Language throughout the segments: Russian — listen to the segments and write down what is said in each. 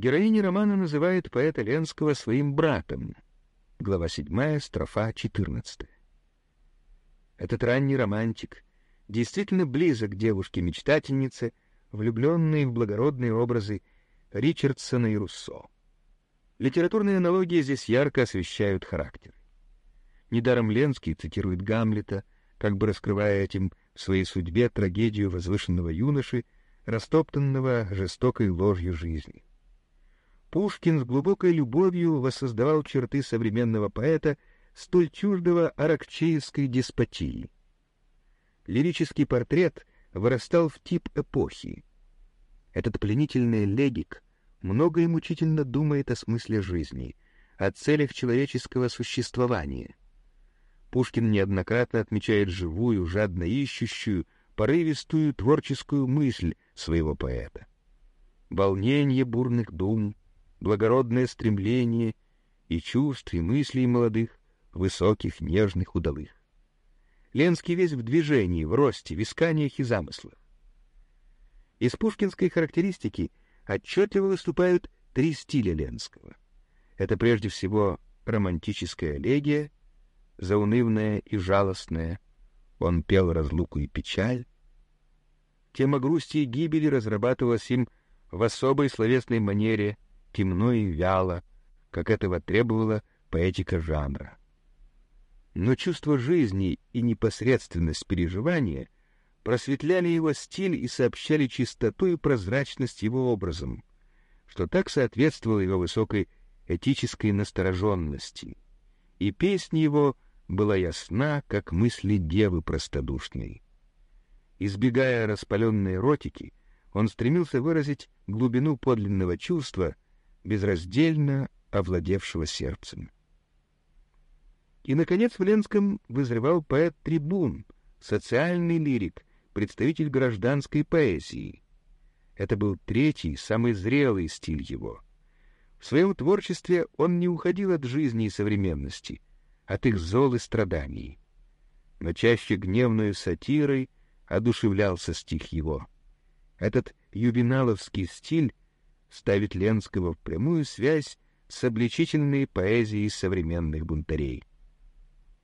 Героиня романа называет поэта Ленского своим братом. Глава 7, строфа 14. Этот ранний романтик действительно близок к девушке-мечтательнице, влюбленной в благородные образы Ричардсона и Руссо. Литературные аналогии здесь ярко освещают характер. Недаром Ленский цитирует Гамлета, как бы раскрывая этим в своей судьбе трагедию возвышенного юноши, растоптанного жестокой ложью жизни. Пушкин с глубокой любовью воссоздавал черты современного поэта, столь чуждого аракчеевской деспотии. Лирический портрет вырастал в тип эпохи. Этот пленительный легик много мучительно думает о смысле жизни, о целях человеческого существования. Пушкин неоднократно отмечает живую, жадно ищущую, порывистую творческую мысль своего поэта. Волнение бурных дум, благородное стремление и чувств, и мыслей молодых, высоких, нежных, удалых. Ленский весь в движении, в росте, в исканиях и замыслах. Из пушкинской характеристики отчетливо выступают три стиля Ленского. Это прежде всего романтическая элегия, заунывная и жалостная. Он пел разлуку и печаль. Тема грусти и гибели разрабатывалась им в особой словесной манере, темно и вяло, как этого требовала поэтика жанра. Но чувство жизни и непосредственность переживания — просветляли его стиль и сообщали чистоту и прозрачность его образом, что так соответствовало его высокой этической настороженности. И песня его была ясна, как мысли девы простодушной. Избегая распаленной эротики, он стремился выразить глубину подлинного чувства, безраздельно овладевшего сердцем. И, наконец, в Ленском вызревал поэт-трибун, социальный лирик, представитель гражданской поэзии. Это был третий, самый зрелый стиль его. В своем творчестве он не уходил от жизни и современности, от их зол и страданий. Но чаще гневную сатирой одушевлялся стих его. Этот ювеналовский стиль ставит Ленского в прямую связь с обличительной поэзией современных бунтарей.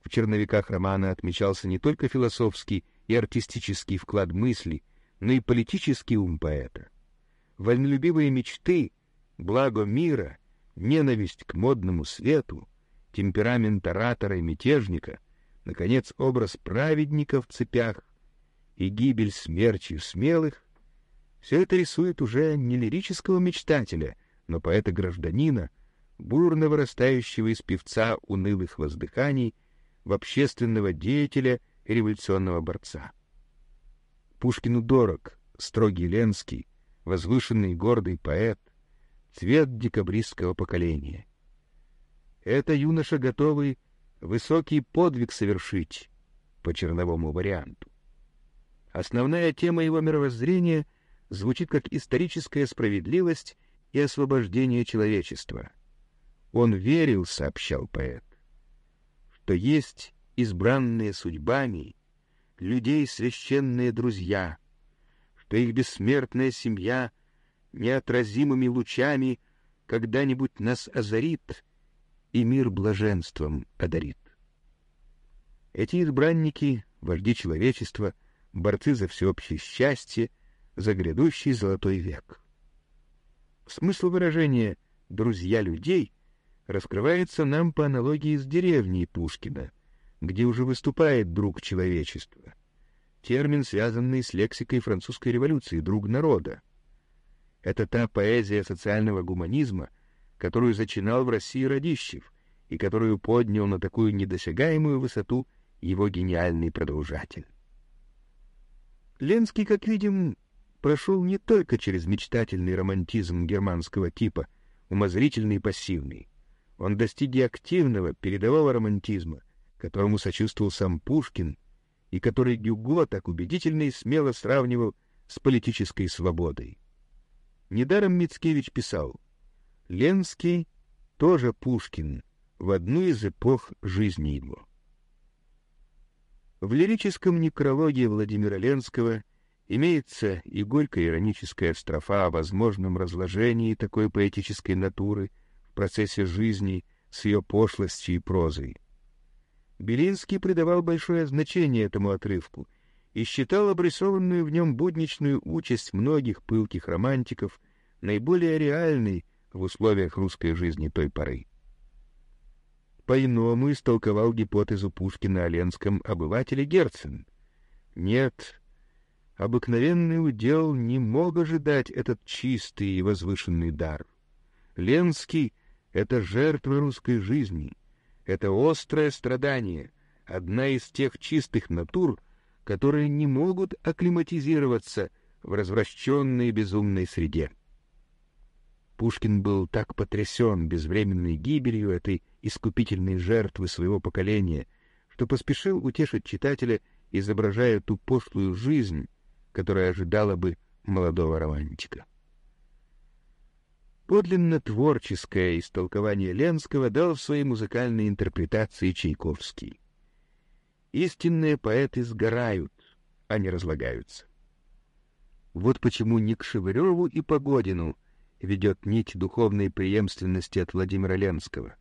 В черновиках романа отмечался не только философский и артистический вклад мысли, но и политический ум поэта. Вольнолюбивые мечты, благо мира, ненависть к модному свету, темперамент оратора и мятежника, наконец, образ праведника в цепях и гибель смертью смелых — все это рисует уже не лирического мечтателя, но поэта-гражданина, бурно вырастающего из певца унылых воздыханий, в общественного деятеля — революционного борца. Пушкину дорог строгий Ленский, возвышенный и гордый поэт, цвет декабристского поколения. Это юноша готовый высокий подвиг совершить по черновому варианту. Основная тема его мировоззрения звучит как историческая справедливость и освобождение человечества. Он верил, сообщал поэт, что есть избранные судьбами, людей священные друзья, что их бессмертная семья неотразимыми лучами когда-нибудь нас озарит и мир блаженством одарит. Эти избранники, вожди человечества, борцы за всеобщее счастье, за грядущий золотой век. Смысл выражения «друзья людей» раскрывается нам по аналогии с деревней Пушкина, где уже выступает друг человечества. Термин, связанный с лексикой французской революции, друг народа. Это та поэзия социального гуманизма, которую зачинал в России Радищев и которую поднял на такую недосягаемую высоту его гениальный продолжатель. Ленский, как видим, прошел не только через мечтательный романтизм германского типа, умозрительный и пассивный. Он достиг и активного, передового романтизма, которому сочувствовал сам Пушкин и который Гюго так убедительно и смело сравнивал с политической свободой. Недаром Мицкевич писал «Ленский тоже Пушкин в одну из эпох жизни его». В лирическом некрологе Владимира Ленского Имеется и горько-ироническая строфа о возможном разложении такой поэтической натуры в процессе жизни с ее пошлостью и прозой. Белинский придавал большое значение этому отрывку и считал обрисованную в нем будничную участь многих пылких романтиков наиболее реальной в условиях русской жизни той поры. По-иному истолковал гипотезу Пушкина о ленском обывателе Герцен. Нет, обыкновенный удел не мог ожидать этот чистый и возвышенный дар. Ленский — это жертва русской жизни, это острое страдание, одна из тех чистых натур, которые не могут акклиматизироваться в развращенной безумной среде. Пушкин был так потрясен безвременной гибелью этой искупительной жертвы своего поколения, что поспешил утешить читателя, изображая ту пошлую жизнь, которая ожидала бы молодого романтика. Подлинно творческое истолкование Ленского дал в своей музыкальной интерпретации Чайковский. Истинные поэты сгорают, а не разлагаются. Вот почему ни к Шевыреву и Погодину ведет нить духовной преемственности от Владимира Ленского.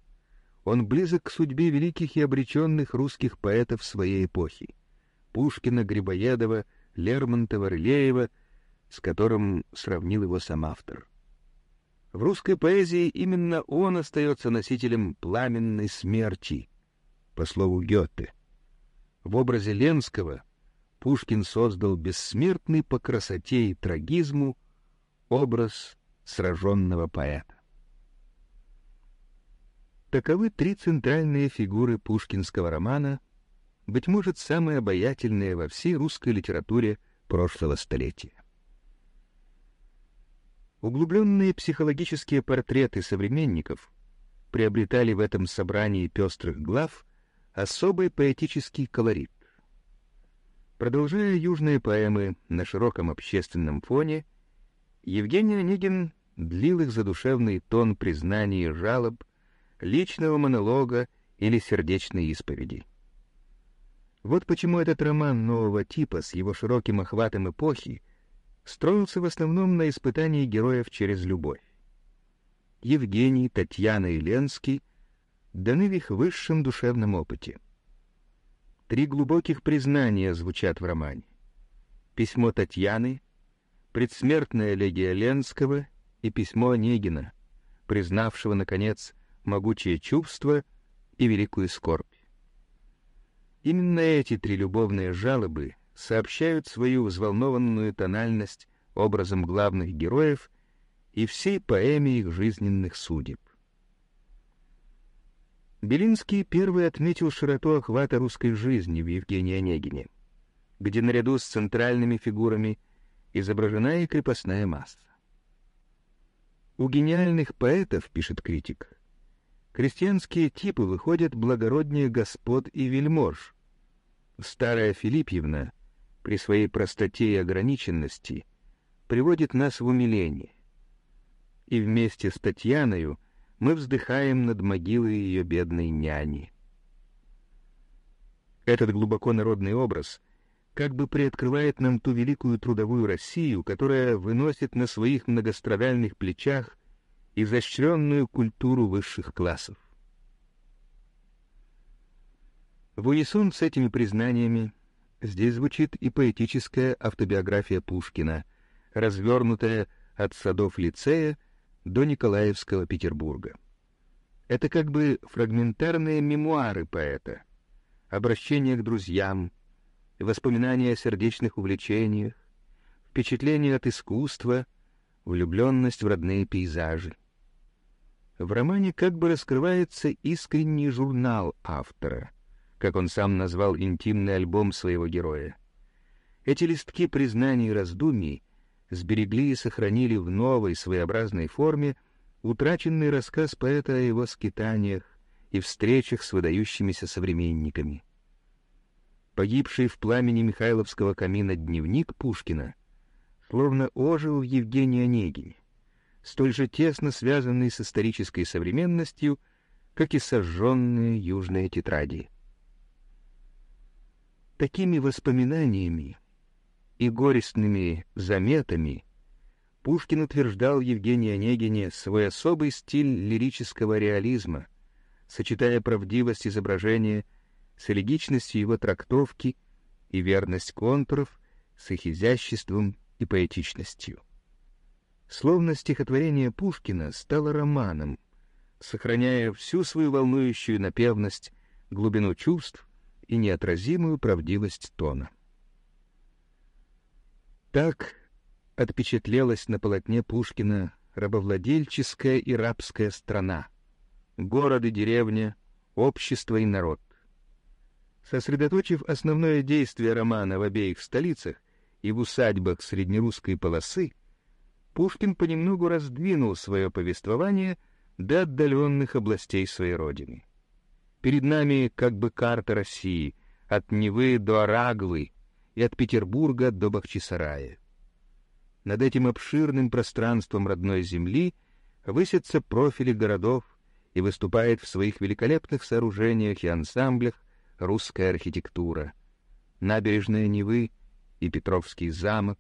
Он близок к судьбе великих и обреченных русских поэтов своей эпохи — Пушкина, Грибоедова, Лермонтова, Рылеева, с которым сравнил его сам автор. В русской поэзии именно он остается носителем пламенной смерти, по слову Гёте. В образе Ленского Пушкин создал бессмертный по красоте и трагизму образ сраженного поэта. Таковы три центральные фигуры пушкинского романа быть может, самое обаятельное во всей русской литературе прошлого столетия. Углубленные психологические портреты современников приобретали в этом собрании пестрых глав особый поэтический колорит. Продолжая южные поэмы на широком общественном фоне, Евгений Онегин длил их задушевный тон признаний и жалоб, личного монолога или сердечной исповеди. Вот почему этот роман нового типа с его широким охватом эпохи строился в основном на испытании героев через любовь. Евгений, Татьяна и Ленский даны в их высшем душевном опыте. Три глубоких признания звучат в романе. Письмо Татьяны, предсмертная элегия Ленского и письмо Онегина, признавшего, наконец, могучее чувство и великую скорбь. Именно эти три любовные жалобы сообщают свою взволнованную тональность образом главных героев и всей поэме их жизненных судеб. Белинский первый отметил широту охвата русской жизни в Евгении Онегине, где наряду с центральными фигурами изображена и крепостная масса. У гениальных поэтов, пишет критик, крестьянские типы выходят благороднее господ и вельмож, Старая Филиппьевна при своей простоте и ограниченности приводит нас в умиление. И вместе с Татьяною мы вздыхаем над могилой ее бедной няни. Этот глубоко народный образ как бы приоткрывает нам ту великую трудовую Россию, которая выносит на своих многострадальных плечах изощренную культуру высших классов. В унисон с этими признаниями здесь звучит и поэтическая автобиография Пушкина, развернутая от садов лицея до Николаевского Петербурга. Это как бы фрагментарные мемуары поэта, обращение к друзьям, воспоминания о сердечных увлечениях, впечатления от искусства, влюбленность в родные пейзажи. В романе как бы раскрывается искренний журнал автора — как он сам назвал интимный альбом своего героя. Эти листки признаний и раздумий сберегли и сохранили в новой своеобразной форме утраченный рассказ поэта о его скитаниях и встречах с выдающимися современниками. Погибший в пламени Михайловского камина дневник Пушкина словно ожил в Евгении Онегине, столь же тесно связанный с исторической современностью, как и сожженные южные тетради. Такими воспоминаниями и горестными заметами Пушкин утверждал Евгении Онегине свой особый стиль лирического реализма, сочетая правдивость изображения с элегичностью его трактовки и верность контуров с их изяществом и поэтичностью. Словно стихотворение Пушкина стало романом, сохраняя всю свою волнующую напевность, глубину чувств и неотразимую правдивость тона. Так отпечатлелась на полотне Пушкина рабовладельческая и рабская страна, город и деревня, общество и народ. Сосредоточив основное действие романа в обеих столицах и в усадьбах среднерусской полосы, Пушкин понемногу раздвинул свое повествование до отдаленных областей своей родины. Перед нами как бы карта России, от Невы до Араглы, и от Петербурга до Бахчисарая. Над этим обширным пространством родной земли высятся профили городов и выступает в своих великолепных сооружениях и ансамблях русская архитектура. Набережная Невы и Петровский замок,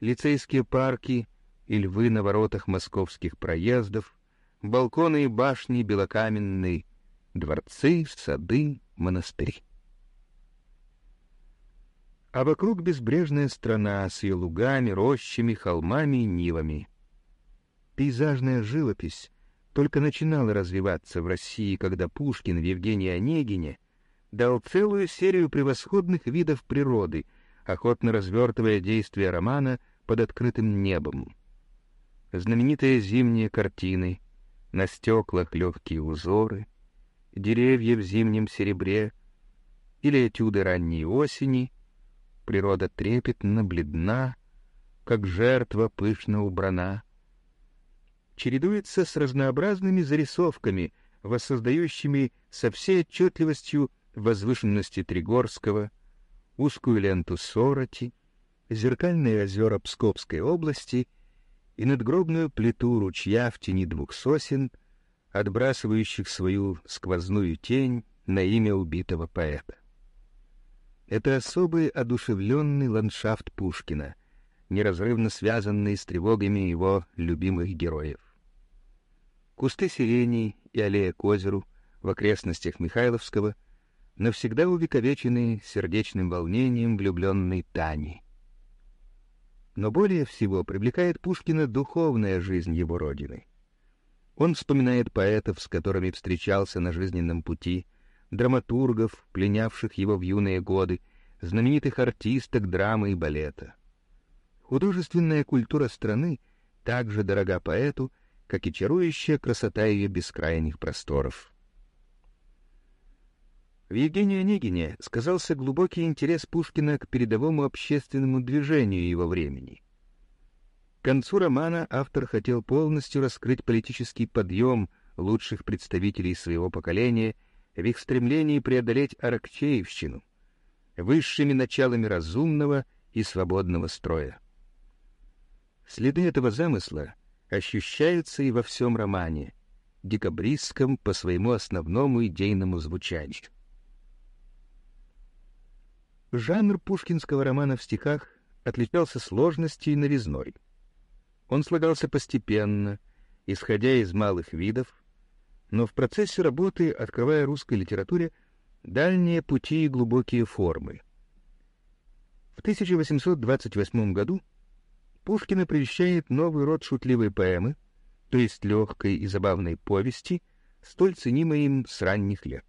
лицейские парки и львы на воротах московских проездов, балконы и башни белокаменные, дворцы, сады, монастыри а вокруг безбрежная страна с ее лугами, рощами, холмами и нивами. Пейзажная живопись только начинала развиваться в России, когда Пушкин в Евгении Онегине дал целую серию превосходных видов природы, охотно развертывая действия романа под открытым небом. Знаменитые зимние картины, на стеклах легкие узоры, деревья в зимнем серебре или этюды ранней осени — природа трепетно, бледна, как жертва пышно убрана. Чередуется с разнообразными зарисовками, воссоздающими со всей отчетливостью возвышенности Тригорского, узкую ленту Сороти, зеркальные озера Псковской области и надгробную плиту ручья в тени двух сосен, отбрасывающих свою сквозную тень на имя убитого поэта. Это особый одушевленный ландшафт Пушкина, неразрывно связанный с тревогами его любимых героев. Кусты сирени и аллея к озеру в окрестностях Михайловского навсегда увековечены сердечным волнением влюбленной Тани. Но более всего привлекает Пушкина духовная жизнь его родины. Он вспоминает поэтов, с которыми встречался на жизненном пути, драматургов, пленявших его в юные годы, знаменитых артисток драмы и балета. Художественная культура страны так же дорога поэту, как и чарующая красота ее бескрайних просторов. В Евгении Онегине сказался глубокий интерес Пушкина к передовому общественному движению его времени. Концу романа автор хотел полностью раскрыть политический подъем лучших представителей своего поколения в их стремлении преодолеть Аракчеевщину, высшими началами разумного и свободного строя. Следы этого замысла ощущаются и во всем романе, декабристском по своему основному идейному звучанию. Жанр пушкинского романа в стихах отличался сложностью и новизной. Он слагался постепенно, исходя из малых видов, но в процессе работы, открывая русской литературе дальние пути и глубокие формы. В 1828 году Пушкин оповещает новый род шутливой поэмы, то есть легкой и забавной повести, столь ценимой им с ранних лет.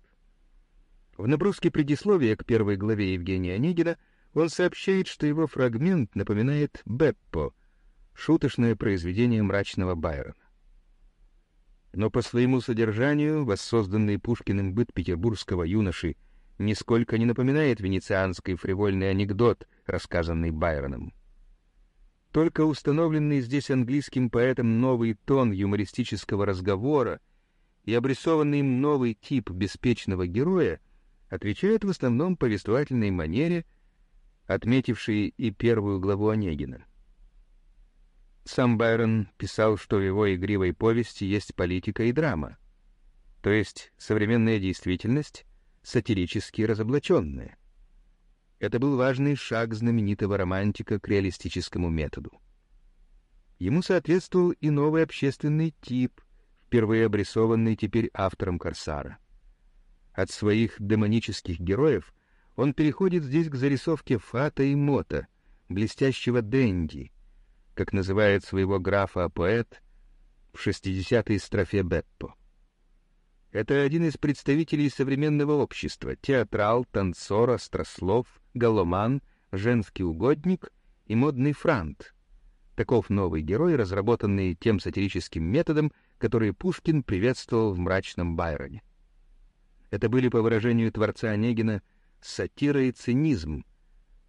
В наброске предисловия к первой главе Евгения Онегина он сообщает, что его фрагмент напоминает «Беппо», шуточное произведение мрачного Байрона но по своему содержанию воссозданный Пушкиным быт петербургского юноши нисколько не напоминает венецианский фривольный анекдот, рассказанный Байроном. Только установленный здесь английским поэтом новый тон юмористического разговора и обрисованный им новый тип беспечного героя отвечают в основном повествовательной манере, отметившей и первую главу Онегина. Сам Байрон писал, что в его игривой повести есть политика и драма, то есть современная действительность, сатирически разоблаченная. Это был важный шаг знаменитого романтика к реалистическому методу. Ему соответствовал и новый общественный тип, впервые обрисованный теперь автором «Корсара». От своих демонических героев он переходит здесь к зарисовке Фата и Мота, блестящего Дэнди, как называет своего графа поэт в 60-й строфе Беппо. Это один из представителей современного общества, театрал, танцор, острослов, галоман, женский угодник и модный франт. Таков новый герой, разработанный тем сатирическим методом, который Пушкин приветствовал в мрачном Байроне. Это были, по выражению творца Онегина, сатира и цинизм,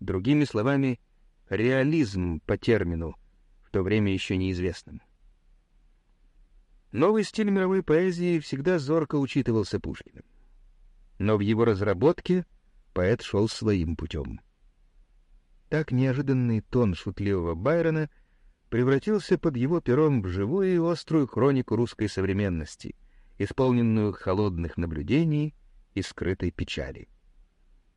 другими словами, реализм по термину, в то время еще неизвестным. Новый стиль мировой поэзии всегда зорко учитывался Пушкиным. Но в его разработке поэт шел своим путем. Так неожиданный тон шутливого Байрона превратился под его пером в живую и острую хронику русской современности, исполненную холодных наблюдений и скрытой печали.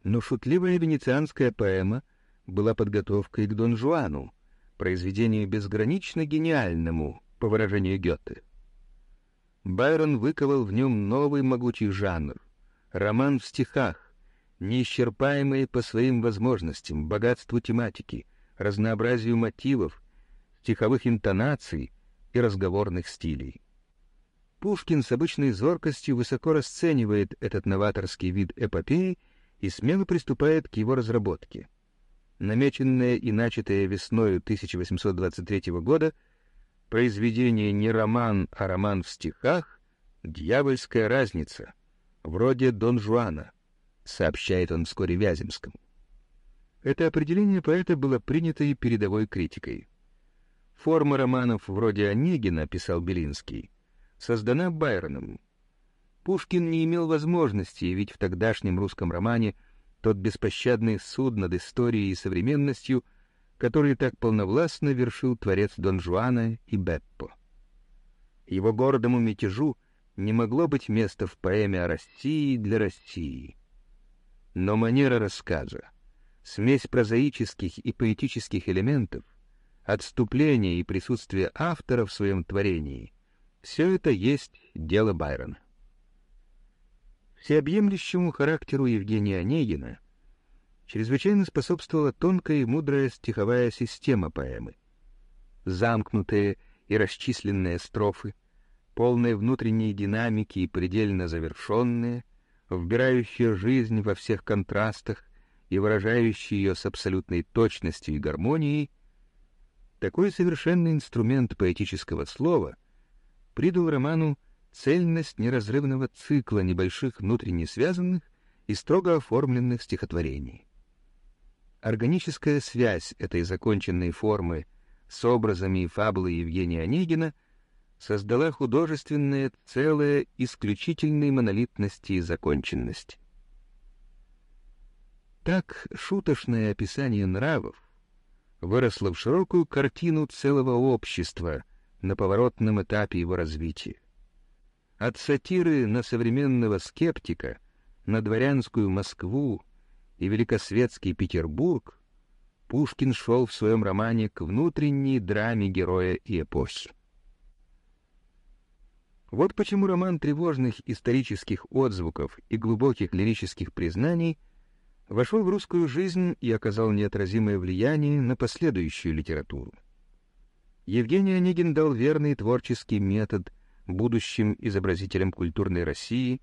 Но шутливая венецианская поэма была подготовкой к Дон Жуану, произведению безгранично гениальному, по выражению Гёте. Байрон выковал в нем новый могучий жанр — роман в стихах, неисчерпаемый по своим возможностям, богатству тематики, разнообразию мотивов, стиховых интонаций и разговорных стилей. Пушкин с обычной зоркостью высоко расценивает этот новаторский вид эпопеи и смело приступает к его разработке. Намеченное и начатое весною 1823 года — произведение не роман, а роман в стихах — дьявольская разница, вроде Дон Жуана, сообщает он вскоре Вяземскому. Это определение поэта было принято и передовой критикой. Форма романов вроде Онегина, писал Белинский, создана Байроном. Пушкин не имел возможности ведь в тогдашнем русском романе тот беспощадный суд над историей и современностью — который так полновластно вершил творец Дон Жуана и Беппо. Его гордому мятежу не могло быть места в поэме о России для России. Но манера рассказа, смесь прозаических и поэтических элементов, отступление и присутствие автора в своем творении — все это есть дело Байрона. Всеобъемлющему характеру Евгения Онегина — чрезвычайно способствовала тонкая и мудрая стиховая система поэмы. Замкнутые и расчисленные строфы, полные внутренней динамики и предельно завершенные, вбирающие жизнь во всех контрастах и выражающие ее с абсолютной точностью и гармонией, такой совершенный инструмент поэтического слова придал роману цельность неразрывного цикла небольших внутренне связанных и строго оформленных стихотворений. Органическая связь этой законченной формы с образами и фабулой Евгения Онегина создала художественное целое исключительной монолитности и законченности. Так шуточное описание нравов выросло в широкую картину целого общества на поворотном этапе его развития. От сатиры на современного скептика, на дворянскую Москву, и великосветский Петербург, Пушкин шел в своем романе к внутренней драме героя и эпохи. Вот почему роман тревожных исторических отзвуков и глубоких лирических признаний вошел в русскую жизнь и оказал неотразимое влияние на последующую литературу. Евгений Онегин дал верный творческий метод будущим изобразителям культурной России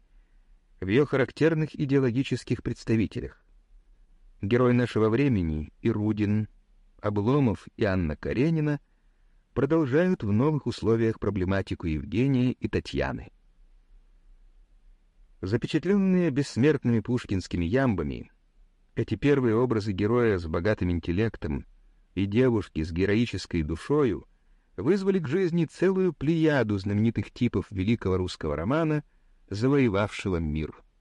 в ее характерных идеологических представителях Герой нашего времени и Обломов и Анна Каренина продолжают в новых условиях проблематику Евгения и Татьяны. Запечатленные бессмертными пушкинскими ямбами, эти первые образы героя с богатым интеллектом и девушки с героической душою вызвали к жизни целую плеяду знаменитых типов великого русского романа, завоевавшего мир —